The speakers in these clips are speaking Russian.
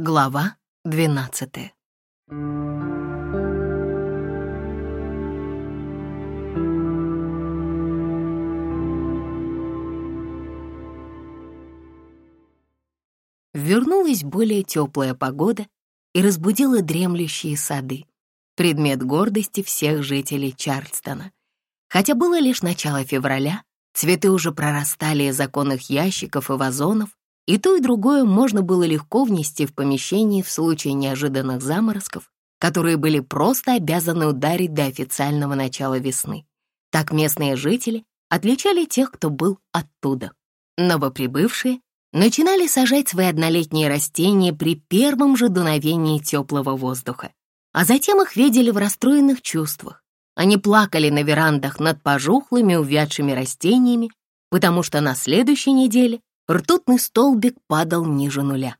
Глава 12 Вернулась более теплая погода и разбудила дремлющие сады, предмет гордости всех жителей Чарльстона. Хотя было лишь начало февраля, цветы уже прорастали из оконных ящиков и вазонов, и то, и другое можно было легко внести в помещение в случае неожиданных заморозков, которые были просто обязаны ударить до официального начала весны. Так местные жители отличали тех, кто был оттуда. Новоприбывшие начинали сажать свои однолетние растения при первом же дуновении теплого воздуха, а затем их видели в расстроенных чувствах. Они плакали на верандах над пожухлыми увядшими растениями, потому что на следующей неделе ртутный столбик падал ниже нуля.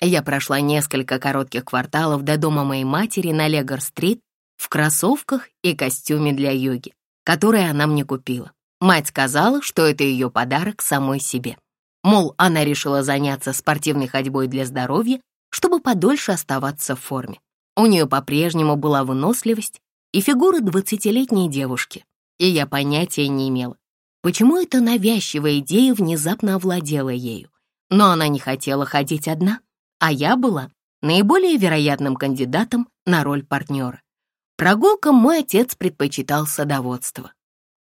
Я прошла несколько коротких кварталов до дома моей матери на Легор-стрит в кроссовках и костюме для йоги, который она мне купила. Мать сказала, что это ее подарок самой себе. Мол, она решила заняться спортивной ходьбой для здоровья, чтобы подольше оставаться в форме. У нее по-прежнему была выносливость и фигура двадцатилетней девушки, и я понятия не имела, Почему эта навязчивая идея внезапно овладела ею? Но она не хотела ходить одна, а я была наиболее вероятным кандидатом на роль партнера. Прогулкам мой отец предпочитал садоводство.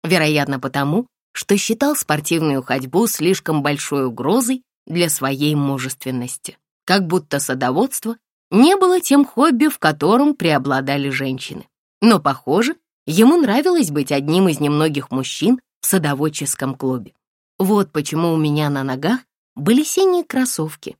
Вероятно, потому, что считал спортивную ходьбу слишком большой угрозой для своей мужественности. Как будто садоводство не было тем хобби, в котором преобладали женщины. Но, похоже, ему нравилось быть одним из немногих мужчин, садоводческом клубе. Вот почему у меня на ногах были синие кроссовки.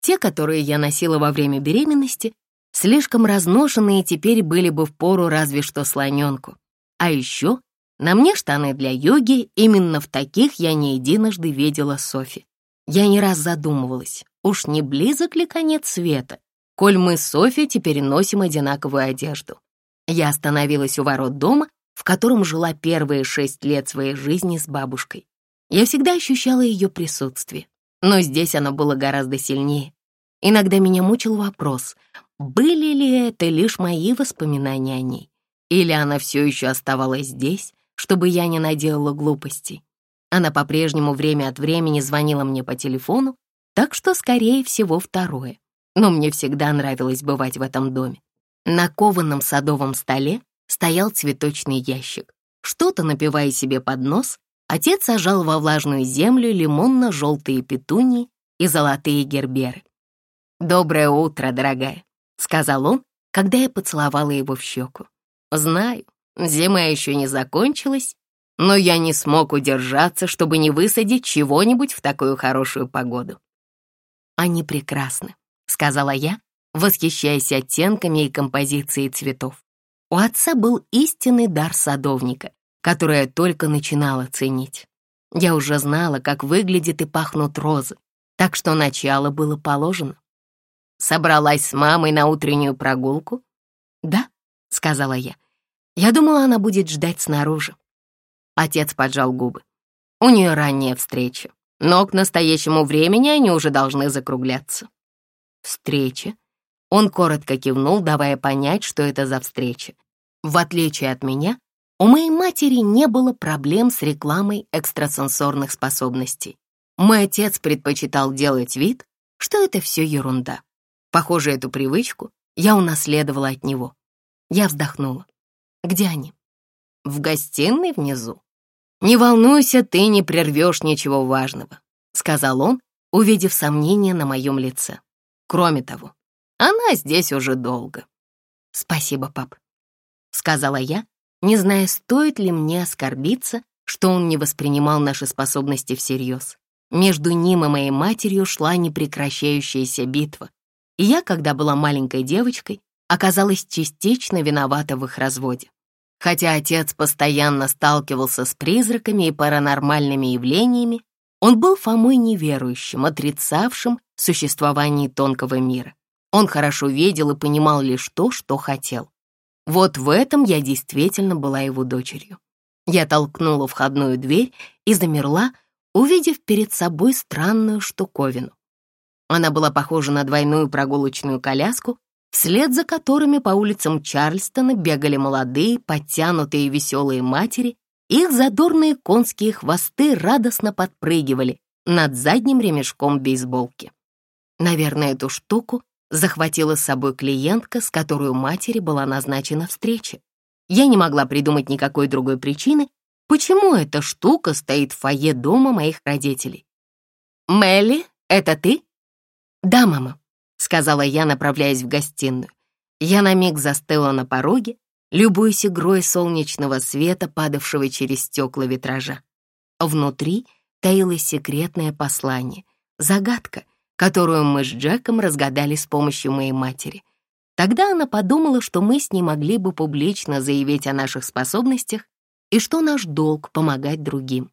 Те, которые я носила во время беременности, слишком разношенные теперь были бы в пору разве что слоненку. А еще на мне штаны для йоги, именно в таких я не единожды видела Софи. Я не раз задумывалась, уж не близок ли конец света, коль мы с Софи теперь носим одинаковую одежду. Я остановилась у ворот дома в котором жила первые шесть лет своей жизни с бабушкой. Я всегда ощущала ее присутствие, но здесь оно было гораздо сильнее. Иногда меня мучил вопрос, были ли это лишь мои воспоминания о ней, или она все еще оставалась здесь, чтобы я не наделала глупостей. Она по-прежнему время от времени звонила мне по телефону, так что, скорее всего, второе. Но мне всегда нравилось бывать в этом доме. На кованом садовом столе стоял цветочный ящик. Что-то напивая себе под нос, отец сажал во влажную землю лимонно-желтые петунии и золотые герберы. «Доброе утро, дорогая», — сказал он, когда я поцеловала его в щеку. «Знаю, зима еще не закончилась, но я не смог удержаться, чтобы не высадить чего-нибудь в такую хорошую погоду». «Они прекрасны», — сказала я, восхищаясь оттенками и композицией цветов. У отца был истинный дар садовника, который я только начинала ценить. Я уже знала, как выглядят и пахнут розы, так что начало было положено. Собралась с мамой на утреннюю прогулку? «Да», — сказала я. «Я думала, она будет ждать снаружи». Отец поджал губы. «У нее ранняя встреча, но к настоящему времени они уже должны закругляться». «Встреча?» Он коротко кивнул, давая понять, что это за встреча. В отличие от меня, у моей матери не было проблем с рекламой экстрасенсорных способностей. Мой отец предпочитал делать вид, что это все ерунда. Похоже, эту привычку я унаследовала от него. Я вздохнула. Где они? В гостиной внизу. «Не волнуйся, ты не прервешь ничего важного», — сказал он, увидев сомнение на моем лице. Кроме того, она здесь уже долго. Спасибо, пап сказала я, не зная, стоит ли мне оскорбиться, что он не воспринимал наши способности всерьез. Между ним и моей матерью шла непрекращающаяся битва, и я, когда была маленькой девочкой, оказалась частично виновата в их разводе. Хотя отец постоянно сталкивался с призраками и паранормальными явлениями, он был Фомой неверующим, отрицавшим существование тонкого мира. Он хорошо видел и понимал лишь то, что хотел. Вот в этом я действительно была его дочерью. Я толкнула входную дверь и замерла, увидев перед собой странную штуковину. Она была похожа на двойную прогулочную коляску, вслед за которыми по улицам Чарльстона бегали молодые, подтянутые и веселые матери, их задорные конские хвосты радостно подпрыгивали над задним ремешком бейсболки. Наверное, эту штуку захватила с собой клиентка, с которой у матери была назначена встреча. Я не могла придумать никакой другой причины, почему эта штука стоит в фойе дома моих родителей. «Мелли, это ты?» «Да, мама», — сказала я, направляясь в гостиную. Я на миг застыла на пороге, любуясь игрой солнечного света, падавшего через стекла витража. Внутри таилось секретное послание, загадка, которую мы с Джеком разгадали с помощью моей матери. Тогда она подумала, что мы с ней могли бы публично заявить о наших способностях и что наш долг — помогать другим.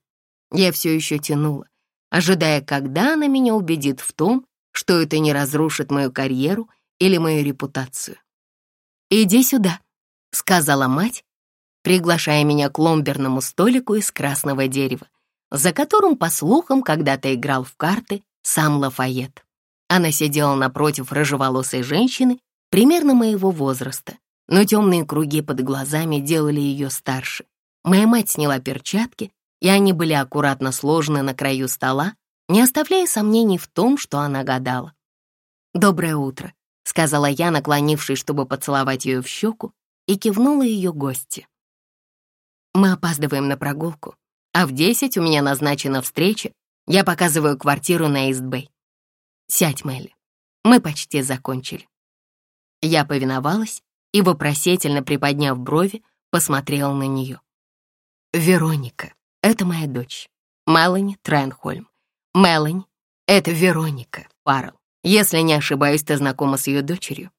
Я все еще тянула, ожидая, когда она меня убедит в том, что это не разрушит мою карьеру или мою репутацию. «Иди сюда», — сказала мать, приглашая меня к ломберному столику из красного дерева, за которым, по слухам, когда-то играл в карты сам Лафайет. Она сидела напротив рыжеволосой женщины, примерно моего возраста, но темные круги под глазами делали ее старше. Моя мать сняла перчатки, и они были аккуратно сложены на краю стола, не оставляя сомнений в том, что она гадала. «Доброе утро», — сказала я, наклонившись, чтобы поцеловать ее в щеку, и кивнула ее гости. «Мы опаздываем на прогулку, а в десять у меня назначена встреча я показываю квартиру на Истбэй. Сядь, Мелли. Мы почти закончили. Я повиновалась и, вопросительно приподняв брови, посмотрела на нее. Вероника — это моя дочь. Мелани Тренхольм. Мелани — это Вероника Парл. Если не ошибаюсь, ты знакома с ее дочерью.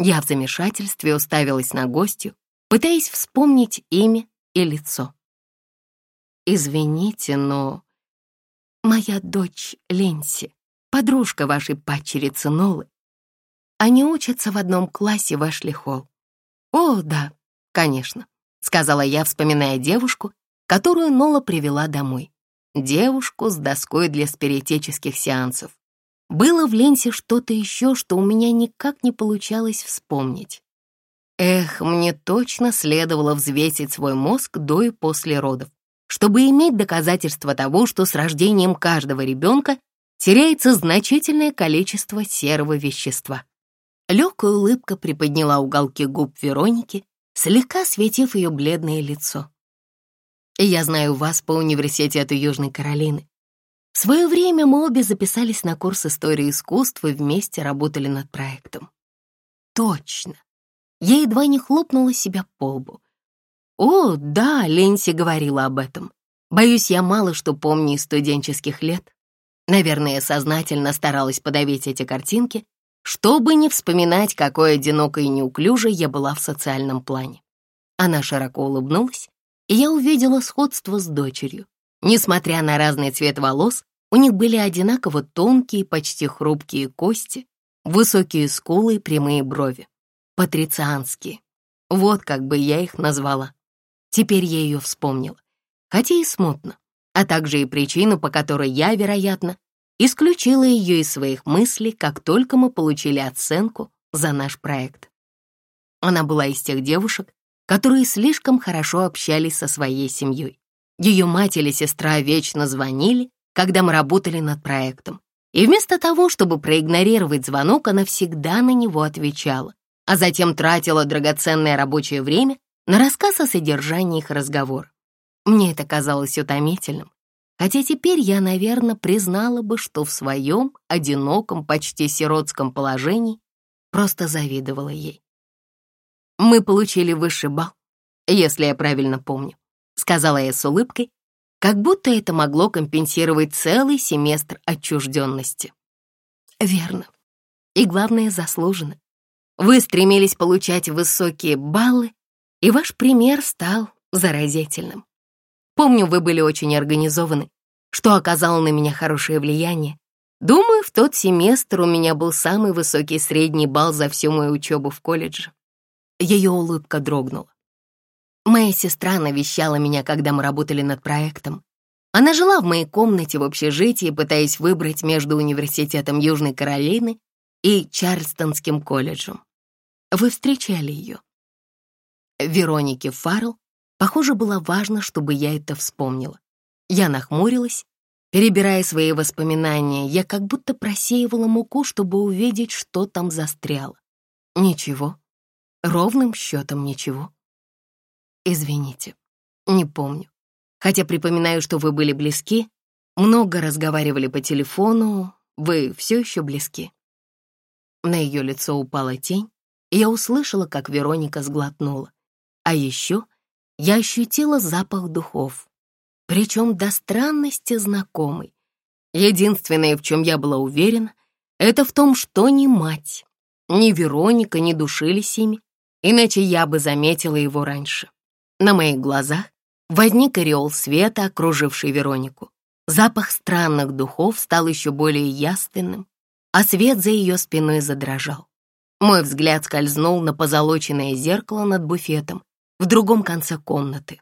Я в замешательстве уставилась на гостью, пытаясь вспомнить имя и лицо. «Извините, но моя дочь Ленси, подружка вашей падчерицы Нолы. Они учатся в одном классе в Эшли Холл. О, да, конечно, сказала я, вспоминая девушку, которую Нола привела домой. Девушку с доской для спиритических сеансов. Было в Ленсе что-то еще, что у меня никак не получалось вспомнить. Эх, мне точно следовало взвесить свой мозг до и после родов чтобы иметь доказательство того, что с рождением каждого ребенка теряется значительное количество серого вещества. Легкая улыбка приподняла уголки губ Вероники, слегка светив ее бледное лицо. «Я знаю вас по университету Южной Каролины. В свое время мы обе записались на курс истории искусства и вместе работали над проектом». «Точно!» Я едва не хлопнула себя по лбу. «О, да, Ленси говорила об этом. Боюсь, я мало что помню из студенческих лет. Наверное, я сознательно старалась подавить эти картинки, чтобы не вспоминать, какой одинокой и неуклюжей я была в социальном плане. Она широко улыбнулась, и я увидела сходство с дочерью. Несмотря на разный цвет волос, у них были одинаково тонкие, почти хрупкие кости, высокие скулы и прямые брови. Патрицианские. Вот как бы я их назвала. Теперь я ее вспомнила, хотя и смутно, а также и причину, по которой я, вероятно, исключила ее из своих мыслей, как только мы получили оценку за наш проект. Она была из тех девушек, которые слишком хорошо общались со своей семьей. Ее мать или сестра вечно звонили, когда мы работали над проектом. И вместо того, чтобы проигнорировать звонок, она всегда на него отвечала, а затем тратила драгоценное рабочее время на рассказ о содержании их разговора. Мне это казалось утомительным, хотя теперь я, наверное, признала бы, что в своем одиноком, почти сиротском положении просто завидовала ей. «Мы получили высший балл, если я правильно помню», сказала я с улыбкой, как будто это могло компенсировать целый семестр отчужденности. «Верно. И главное, заслуженно. Вы стремились получать высокие баллы, и ваш пример стал заразительным. Помню, вы были очень организованы, что оказало на меня хорошее влияние. Думаю, в тот семестр у меня был самый высокий средний балл за всю мою учебу в колледже. Ее улыбка дрогнула. Моя сестра навещала меня, когда мы работали над проектом. Она жила в моей комнате в общежитии, пытаясь выбрать между университетом Южной Каролины и Чарльстонским колледжем. Вы встречали ее. Веронике Фаррелл, похоже, было важно, чтобы я это вспомнила. Я нахмурилась, перебирая свои воспоминания. Я как будто просеивала муку, чтобы увидеть, что там застряло. Ничего. Ровным счетом ничего. Извините, не помню. Хотя припоминаю, что вы были близки, много разговаривали по телефону, вы все еще близки. На ее лицо упала тень, и я услышала, как Вероника сглотнула. А еще я ощутила запах духов, причем до странности знакомый. Единственное, в чем я была уверена, это в том, что ни мать, ни Вероника не душились ими, иначе я бы заметила его раньше. На моих глазах Возник ореол света, окруживший Веронику. Запах странных духов стал еще более яственным, а свет за ее спиной задрожал. Мой взгляд скользнул на позолоченное зеркало над буфетом в другом конце комнаты.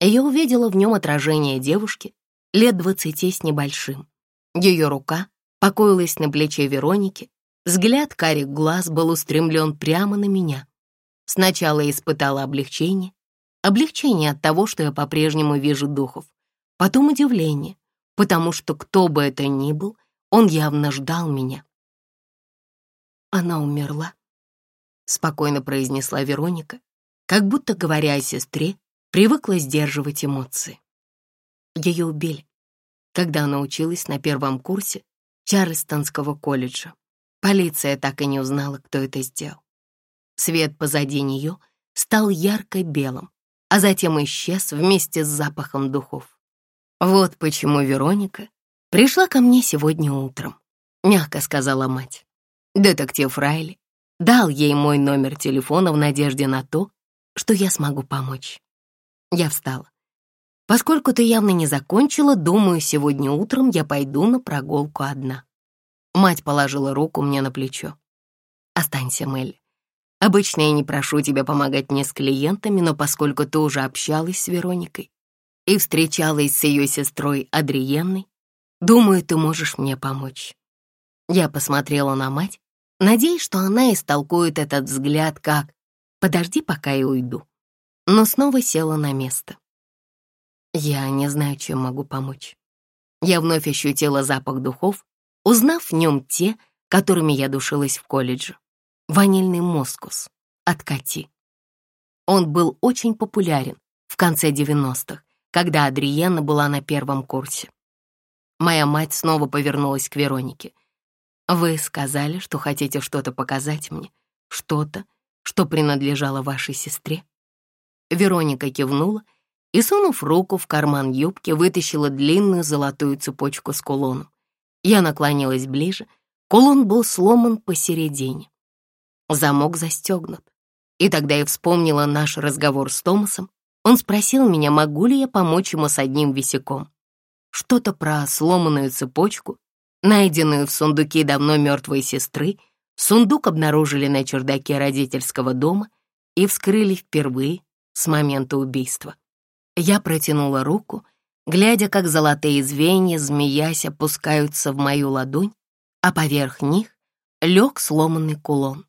Я увидела в нем отражение девушки лет двадцати с небольшим. Ее рука покоилась на плече Вероники, взгляд карих глаз был устремлен прямо на меня. Сначала я испытала облегчение, Облегчение от того, что я по-прежнему вижу духов. Потом удивление, потому что кто бы это ни был, он явно ждал меня. Она умерла, спокойно произнесла Вероника, как будто, говоря о сестре, привыкла сдерживать эмоции. Ее убили, когда она училась на первом курсе Чарльстонского колледжа. Полиция так и не узнала, кто это сделал. Свет позади нее стал ярко-белым, а затем исчез вместе с запахом духов. Вот почему Вероника пришла ко мне сегодня утром, мягко сказала мать. Детектив Райли дал ей мой номер телефона в надежде на то, что я смогу помочь. Я встала. Поскольку ты явно не закончила, думаю, сегодня утром я пойду на прогулку одна. Мать положила руку мне на плечо. Останься, Мелли. Обычно я не прошу тебя помогать мне с клиентами, но поскольку ты уже общалась с Вероникой и встречалась с ее сестрой Адриенной, думаю, ты можешь мне помочь». Я посмотрела на мать, надеясь, что она истолкует этот взгляд как «подожди, пока я уйду», но снова села на место. Я не знаю, чем могу помочь. Я вновь ощутила запах духов, узнав в нем те, которыми я душилась в колледже ванильный мускус от Кати. Он был очень популярен в конце 90-х, когда Адриена была на первом курсе. Моя мать снова повернулась к Веронике. «Вы сказали, что хотите что-то показать мне, что-то, что принадлежало вашей сестре?» Вероника кивнула и, сунув руку в карман юбки, вытащила длинную золотую цепочку с кулоном. Я наклонилась ближе. Кулон был сломан посередине. Замок застегнут. И тогда я вспомнила наш разговор с Томасом. Он спросил меня, могу ли я помочь ему с одним висяком. Что-то про сломанную цепочку, найденную в сундуке давно мертвой сестры. Сундук обнаружили на чердаке родительского дома и вскрыли впервые с момента убийства. Я протянула руку, глядя, как золотые звенья, змеясь, опускаются в мою ладонь, а поверх них лег сломанный кулон.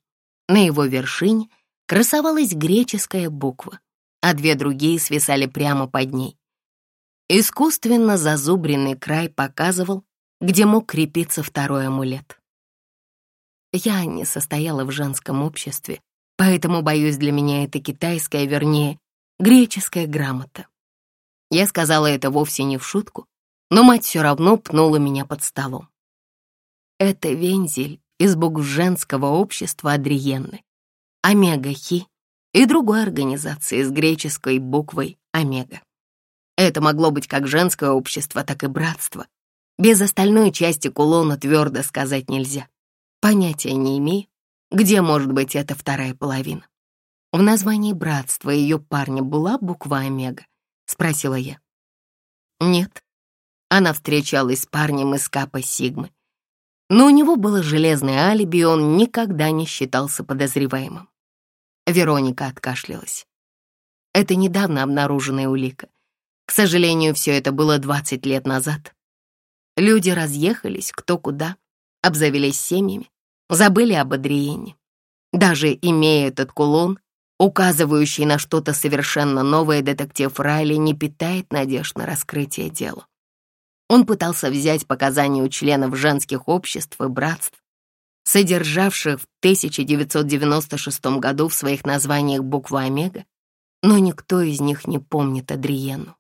На его вершине красовалась греческая буква, а две другие свисали прямо под ней. Искусственно зазубренный край показывал, где мог крепиться второй амулет. Я не состояла в женском обществе, поэтому, боюсь, для меня это китайская, вернее, греческая грамота. Я сказала это вовсе не в шутку, но мать все равно пнула меня под столом. Это вензель из букв женского общества Адриенны, Омега-Хи и другой организации с греческой буквой Омега. Это могло быть как женское общество, так и братство. Без остальной части кулона твердо сказать нельзя. Понятия не имею, где может быть эта вторая половина. В названии братства ее парня была буква Омега, спросила я. Нет, она встречалась с парнем из Капа Сигмы, но у него было железное алиби, и он никогда не считался подозреваемым. Вероника откашлялась. Это недавно обнаруженная улика. К сожалению, все это было 20 лет назад. Люди разъехались кто куда, обзавелись семьями, забыли об Адриене. Даже имея этот кулон, указывающий на что-то совершенно новое, детектив Райли не питает надежд на раскрытие дела. Он пытался взять показания у членов женских обществ и братств, содержавших в 1996 году в своих названиях букву «Омега», но никто из них не помнит Адриену.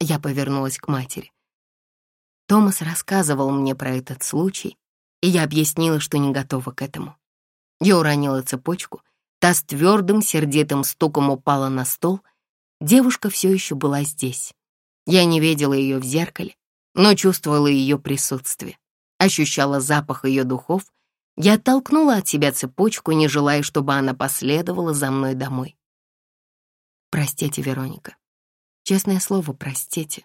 Я повернулась к матери. Томас рассказывал мне про этот случай, и я объяснила, что не готова к этому. Я уронила цепочку, та с твердым сердитым стуком упала на стол. Девушка все еще была здесь. Я не видела ее в зеркале, но чувствовала ее присутствие, ощущала запах ее духов. Я оттолкнула от себя цепочку, не желая, чтобы она последовала за мной домой. Простите, Вероника. Честное слово, простите.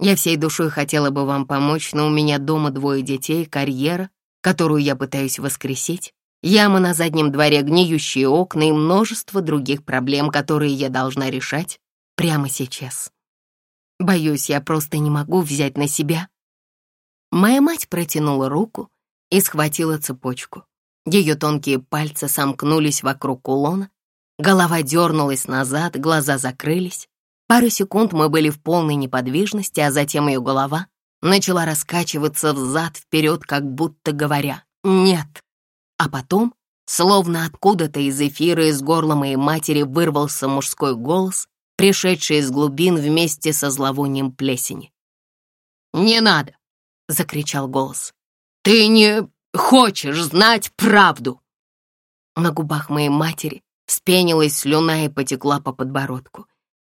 Я всей душой хотела бы вам помочь, но у меня дома двое детей, карьера, которую я пытаюсь воскресить, яма на заднем дворе, гниющие окна и множество других проблем, которые я должна решать прямо сейчас. Боюсь, я просто не могу взять на себя. Моя мать протянула руку и схватила цепочку. Ее тонкие пальцы сомкнулись вокруг кулона, голова дернулась назад, глаза закрылись. Пару секунд мы были в полной неподвижности, а затем ее голова начала раскачиваться взад-вперед, как будто говоря «нет». А потом, словно откуда-то из эфира из горла моей матери вырвался мужской голос, пришедший из глубин вместе со зловонием плесени. «Не надо!» — закричал голос. «Ты не хочешь знать правду!» На губах моей матери спенилась слюна и потекла по подбородку.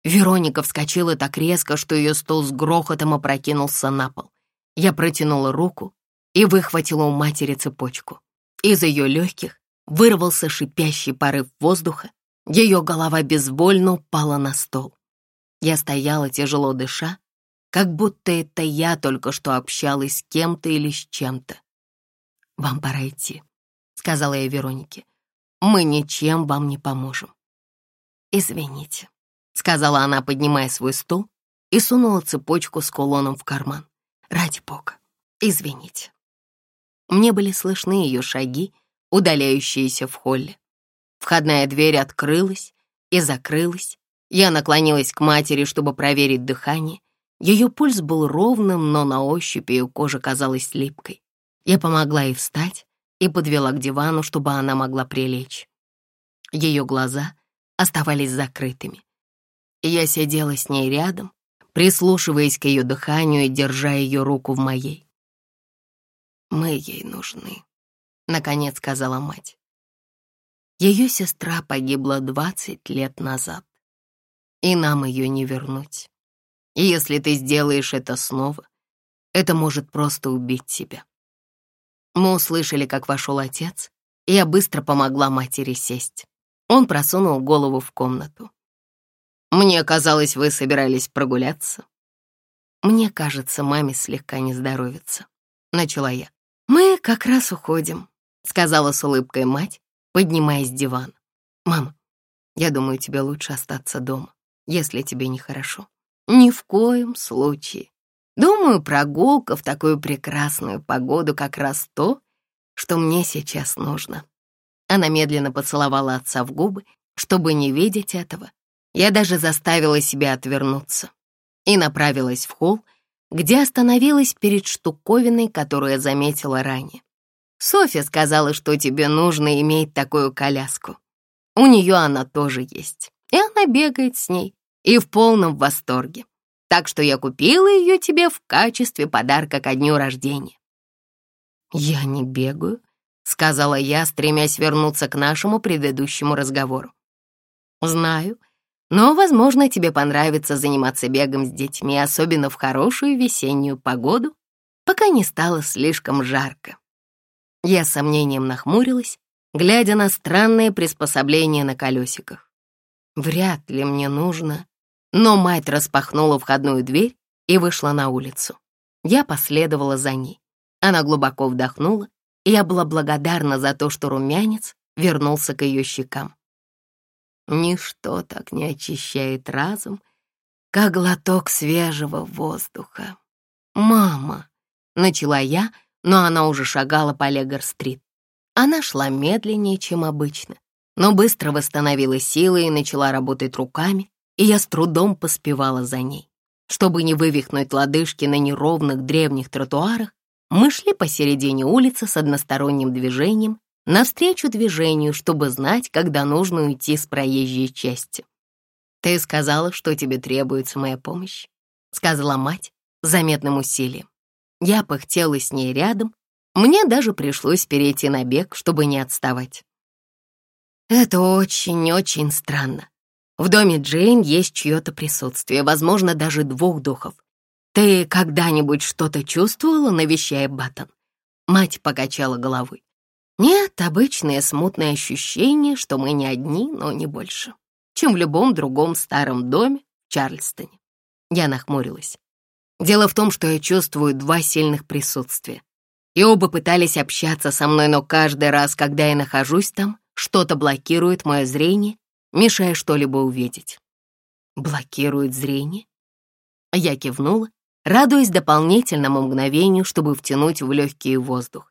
Вероника вскочила так резко, что ее стол с грохотом опрокинулся на пол. Я протянула руку и выхватила у матери цепочку. Из ее легких вырвался шипящий порыв воздуха, ее голова безвольно упала на стол. Я стояла, тяжело дыша, как будто это я только что общалась с кем-то или с чем-то. «Вам пора идти», — сказала я Веронике. «Мы ничем вам не поможем». «Извините», — сказала она, поднимая свой стул и сунула цепочку с кулоном в карман. «Ради бога, извините». Мне были слышны ее шаги, удаляющиеся в холле. Входная дверь открылась и закрылась. Я наклонилась к матери, чтобы проверить дыхание. Ее пульс был ровным, но на ощупь ее кожа казалась липкой. Я помогла ей встать и подвела к дивану, чтобы она могла прилечь. Ее глаза оставались закрытыми. Я сидела с ней рядом, прислушиваясь к ее дыханию и держа ее руку в моей. «Мы ей нужны», — наконец сказала мать. Ее сестра погибла двадцать лет назад, и нам ее не вернуть. И если ты сделаешь это снова, это может просто убить тебя. Мы услышали, как вошел отец, и я быстро помогла матери сесть. Он просунул голову в комнату. Мне казалось, вы собирались прогуляться. Мне кажется, маме слегка не здоровится, начала я. Мы как раз уходим, сказала с улыбкой мать, поднимаясь с дивана. Мама, я думаю, тебе лучше остаться дома, если тебе нехорошо. Ни в коем случае. Думаю, прогулка в такую прекрасную погоду как раз то, что мне сейчас нужно. Она медленно поцеловала отца в губы, чтобы не видеть этого, я даже заставила себя отвернуться и направилась в холл, где остановилась перед штуковиной, которую я заметила ранее. Софья сказала, что тебе нужно иметь такую коляску. У нее она тоже есть, и она бегает с ней, и в полном восторге. Так что я купила ее тебе в качестве подарка ко дню рождения. «Я не бегаю», — сказала я, стремясь вернуться к нашему предыдущему разговору. «Знаю, но, возможно, тебе понравится заниматься бегом с детьми, особенно в хорошую весеннюю погоду, пока не стало слишком жарко. Я с сомнением нахмурилась, глядя на странное приспособление на колесиках. Вряд ли мне нужно. Но мать распахнула входную дверь и вышла на улицу. Я последовала за ней. Она глубоко вдохнула, и я была благодарна за то, что румянец вернулся к ее щекам. Ничто так не очищает разум, как глоток свежего воздуха. «Мама!» — начала я, но она уже шагала по Легор-стрит. Она шла медленнее, чем обычно, но быстро восстановила силы и начала работать руками, и я с трудом поспевала за ней. Чтобы не вывихнуть лодыжки на неровных древних тротуарах, мы шли посередине улицы с односторонним движением, навстречу движению, чтобы знать, когда нужно уйти с проезжей части. «Ты сказала, что тебе требуется моя помощь», — сказала мать заметным усилием. Я пыхтела с ней рядом, мне даже пришлось перейти на бег, чтобы не отставать. Это очень-очень странно. В доме Джейн есть чье-то присутствие, возможно, даже двух духов. Ты когда-нибудь что-то чувствовала, навещая Баттон? Мать покачала головой. Нет, обычное смутное ощущение, что мы не одни, но не больше, чем в любом другом старом доме в Чарльстоне. Я нахмурилась. Дело в том, что я чувствую два сильных присутствия. И оба пытались общаться со мной, но каждый раз, когда я нахожусь там, что-то блокирует мое зрение, мешая что-либо увидеть. Блокирует зрение? Я кивнула, радуясь дополнительному мгновению, чтобы втянуть в легкий воздух.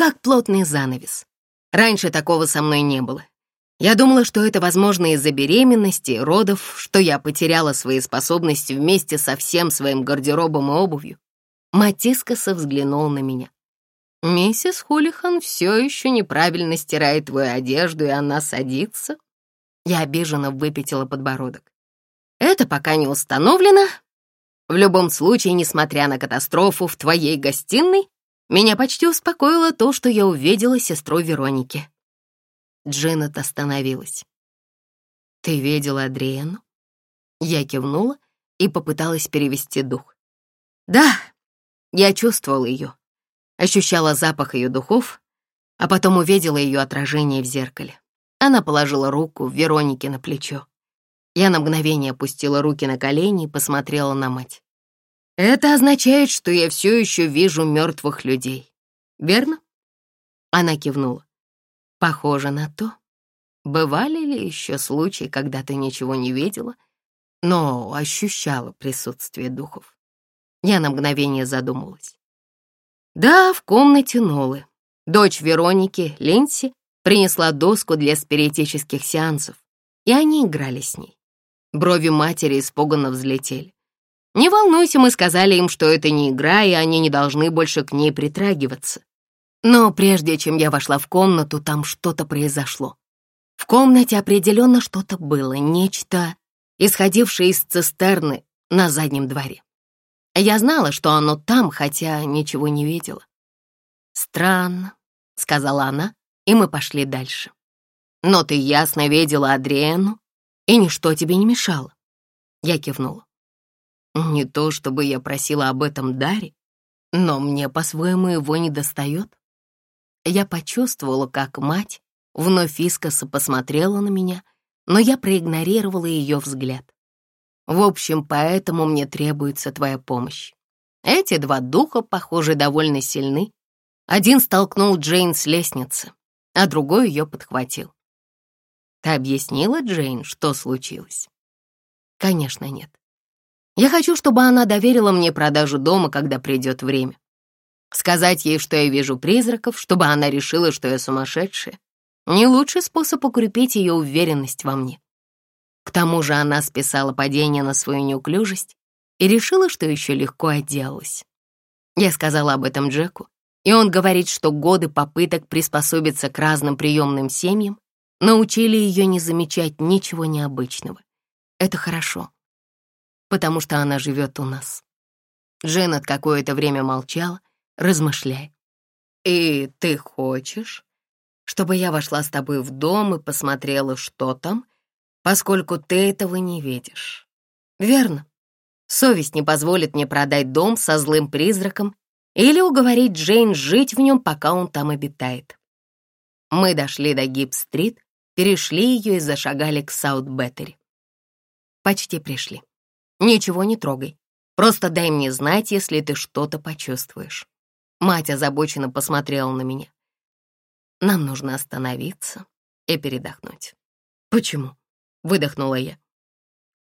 Как плотный занавес. Раньше такого со мной не было. Я думала, что это возможно из-за беременности, родов, что я потеряла свои способности вместе со всем своим гардеробом и обувью. Матискоса взглянул на меня. «Миссис Хулихан все еще неправильно стирает твою одежду, и она садится?» Я обиженно выпятила подбородок. «Это пока не установлено. В любом случае, несмотря на катастрофу в твоей гостиной, меня почти успокоило то, что я увидела сестру Вероники». Дженнет остановилась. «Ты видела Адриену?» Я кивнула и попыталась перевести дух. «Да, я чувствовала ее ощущала запах ее духов, а потом увидела ее отражение в зеркале. Она положила руку Веронике на плечо. Я на мгновение опустила руки на колени и посмотрела на мать. «Это означает, что я все еще вижу мертвых людей, верно?» Она кивнула. «Похоже на то. Бывали ли еще случаи, когда ты ничего не видела, но ощущала присутствие духов?» Я на мгновение задумалась. Да, в комнате Нолы. Дочь Вероники, Ленси, принесла доску для спиритических сеансов, и они играли с ней. Брови матери испуганно взлетели. «Не волнуйся, мы сказали им, что это не игра, и они не должны больше к ней притрагиваться». Но прежде чем я вошла в комнату, там что-то произошло. В комнате определенно что-то было, нечто, исходившее из цистерны на заднем дворе. Я знала, что оно там, хотя ничего не видела. «Странно», — сказала она, и мы пошли дальше. «Но ты ясно видела Адриэну, и ничто тебе не мешало». Я кивнула. «Не то, чтобы я просила об этом Даре, но мне по-своему его не достает». Я почувствовала, как мать вновь искоса посмотрела на меня, но я проигнорировала ее взгляд. В общем, поэтому мне требуется твоя помощь. Эти два духа, похоже, довольно сильны. Один столкнул Джейн с лестницы, а другой ее подхватил. Ты объяснила Джейн, что случилось? Конечно, нет. Я хочу, чтобы она доверила мне продажу дома, когда придет время. Сказать ей, что я вижу призраков, чтобы она решила, что я сумасшедшая, не лучший способ укрепить ее уверенность во мне. К тому же она списала падение на свою неуклюжесть и решила, что еще легко отделалась. Я сказала об этом Джеку, и он говорит, что годы попыток приспособиться к разным приемным семьям научили ее не замечать ничего необычного. Это хорошо, потому что она живет у нас. Дженнет какое-то время молчала, размышляя. «И ты хочешь, чтобы я вошла с тобой в дом и посмотрела, что там, поскольку ты этого не видишь. Верно. Совесть не позволит мне продать дом со злым призраком или уговорить Джейн жить в нем, пока он там обитает. Мы дошли до Гиб-стрит, перешли ее и зашагали к Саут-Беттери. Почти пришли. Ничего не трогай. Просто дай мне знать, если ты что-то почувствуешь. Мать озабоченно посмотрела на меня. Нам нужно остановиться и передохнуть. Почему? — выдохнула я.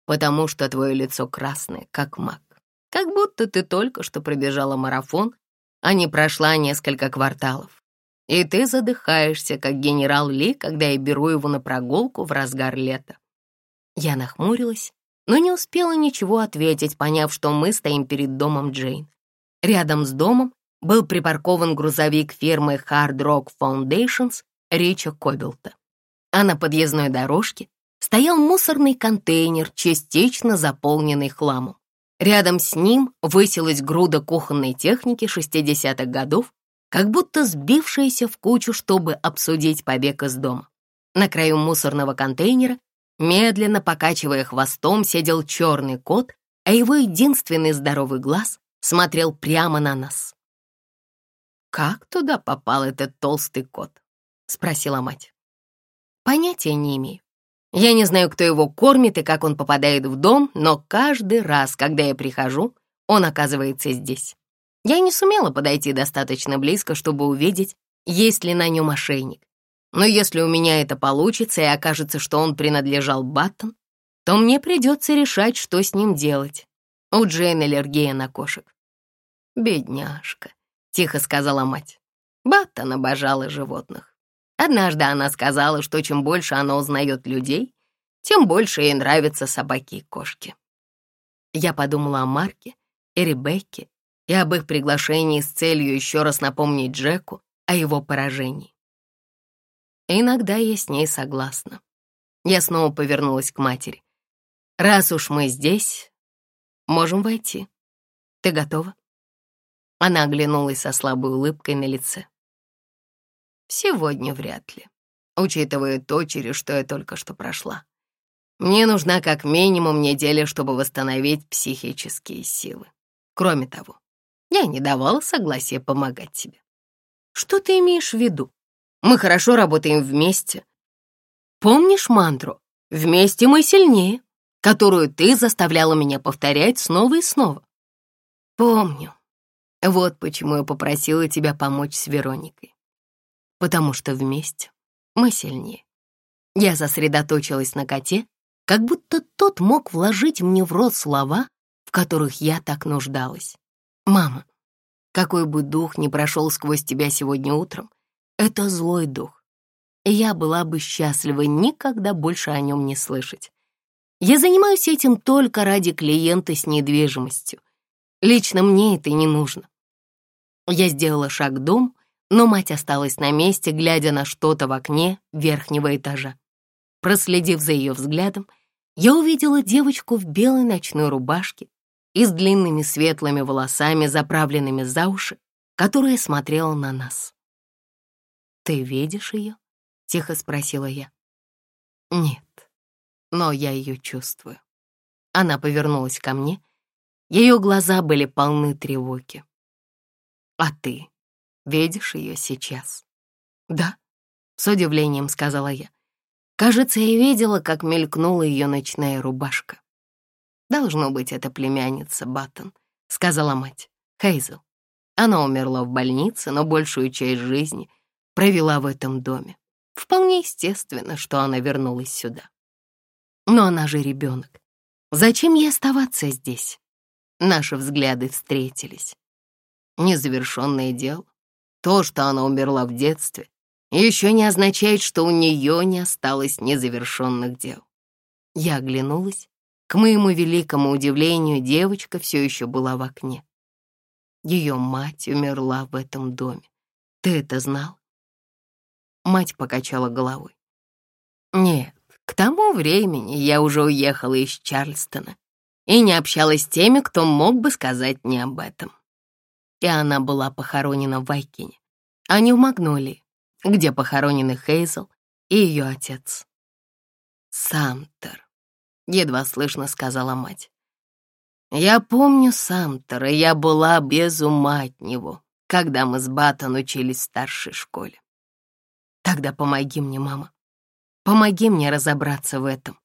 потому что твое лицо красное, как мак. Как будто ты только что пробежала марафон, а не прошла несколько кварталов. И ты задыхаешься, как генерал Ли, когда я беру его на прогулку в разгар лета. Я нахмурилась, но не успела ничего ответить, поняв, что мы стоим перед домом Джейн. Рядом с домом был припаркован грузовик фирмы Hard Rock Foundations Рича Кобелта. А на подъездной дорожке стоял мусорный контейнер, частично заполненный хламом. Рядом с ним высилась груда кухонной техники 60-х годов, как будто сбившаяся в кучу, чтобы обсудить побег из дома. На краю мусорного контейнера, медленно покачивая хвостом, сидел черный кот, а его единственный здоровый глаз смотрел прямо на нас. «Как туда попал этот толстый кот?» — спросила мать. «Понятия не имею. Я не знаю, кто его кормит и как он попадает в дом, но каждый раз, когда я прихожу, он оказывается здесь. Я не сумела подойти достаточно близко, чтобы увидеть, есть ли на нем ошейник. Но если у меня это получится и окажется, что он принадлежал Баттон, то мне придется решать, что с ним делать. У Джейн аллергия на кошек. «Бедняжка», — тихо сказала мать. Баттон обожала животных. Однажды она сказала, что чем больше она узнает людей, тем больше ей нравятся собаки и кошки. Я подумала о Марке и Ребекке и об их приглашении с целью еще раз напомнить Джеку о его поражении. Иногда я с ней согласна. Я снова повернулась к матери. «Раз уж мы здесь, можем войти. Ты готова?» Она оглянулась со слабой улыбкой на лице. Сегодня вряд ли, учитывая то, через что я только что прошла. Мне нужна как минимум неделя, чтобы восстановить психические силы. Кроме того, я не давала согласия помогать тебе. Что ты имеешь в виду? Мы хорошо работаем вместе. Помнишь мантру «Вместе мы сильнее», которую ты заставляла меня повторять снова и снова? Помню. Вот почему я попросила тебя помочь с Вероникой потому что вместе мы сильнее. Я сосредоточилась на коте, как будто тот мог вложить мне в рот слова, в которых я так нуждалась. «Мама, какой бы дух ни прошел сквозь тебя сегодня утром, это злой дух. И я была бы счастлива никогда больше о нем не слышать. Я занимаюсь этим только ради клиента с недвижимостью. Лично мне это не нужно. Я сделала шаг к дому, но мать осталась на месте, глядя на что-то в окне верхнего этажа. Проследив за ее взглядом, я увидела девочку в белой ночной рубашке и с длинными светлыми волосами, заправленными за уши, которая смотрела на нас. «Ты видишь ее?» — тихо спросила я. «Нет, но я ее чувствую». Она повернулась ко мне. Ее глаза были полны тревоги. «А ты Видишь ее сейчас?» «Да», — с удивлением сказала я. Кажется, я видела, как мелькнула ее ночная рубашка. «Должно быть, это племянница Баттон», — сказала мать. Хейзел. Она умерла в больнице, но большую часть жизни провела в этом доме. Вполне естественно, что она вернулась сюда. Но она же ребенок. Зачем ей оставаться здесь? Наши взгляды встретились. Незавершенное дело. То, что она умерла в детстве, еще не означает, что у нее не осталось незавершенных дел. Я оглянулась. К моему великому удивлению, девочка все еще была в окне. Ее мать умерла в этом доме. Ты это знал? Мать покачала головой. Нет, к тому времени я уже уехала из Чарльстона и не общалась с теми, кто мог бы сказать мне об этом и она была похоронена в Вайкине, а не в Магнолии, где похоронены Хейзел и ее отец. «Самтер», — едва слышно сказала мать. «Я помню Самтера, я была без ума от него, когда мы с Батон учились в старшей школе. Тогда помоги мне, мама. Помоги мне разобраться в этом.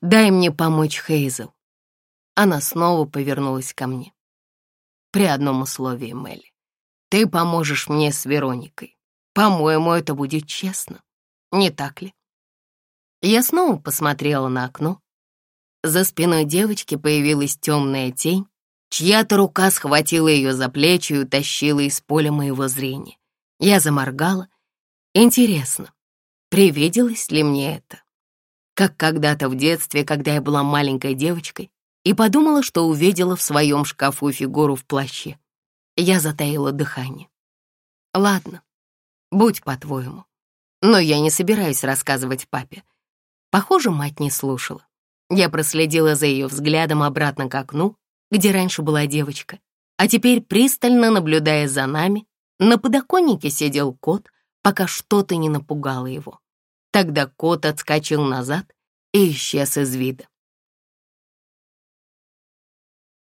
Дай мне помочь Хейзел». Она снова повернулась ко мне при одном условии, Мелли. Ты поможешь мне с Вероникой. По-моему, это будет честно. Не так ли? Я снова посмотрела на окно. За спиной девочки появилась темная тень, чья-то рука схватила ее за плечи и утащила из поля моего зрения. Я заморгала. Интересно, привиделось ли мне это? Как когда-то в детстве, когда я была маленькой девочкой, и подумала, что увидела в своем шкафу фигуру в плаще. Я затаила дыхание. Ладно, будь по-твоему. Но я не собираюсь рассказывать папе. Похоже, мать не слушала. Я проследила за ее взглядом обратно к окну, где раньше была девочка, а теперь, пристально наблюдая за нами, на подоконнике сидел кот, пока что-то не напугало его. Тогда кот отскочил назад и исчез из вида.